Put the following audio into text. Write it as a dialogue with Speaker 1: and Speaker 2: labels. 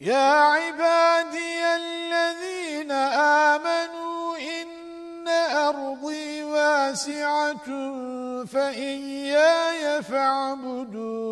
Speaker 1: يا عبادي الذين آمنوا إن أرضي واسعة فإياي فاعبدون.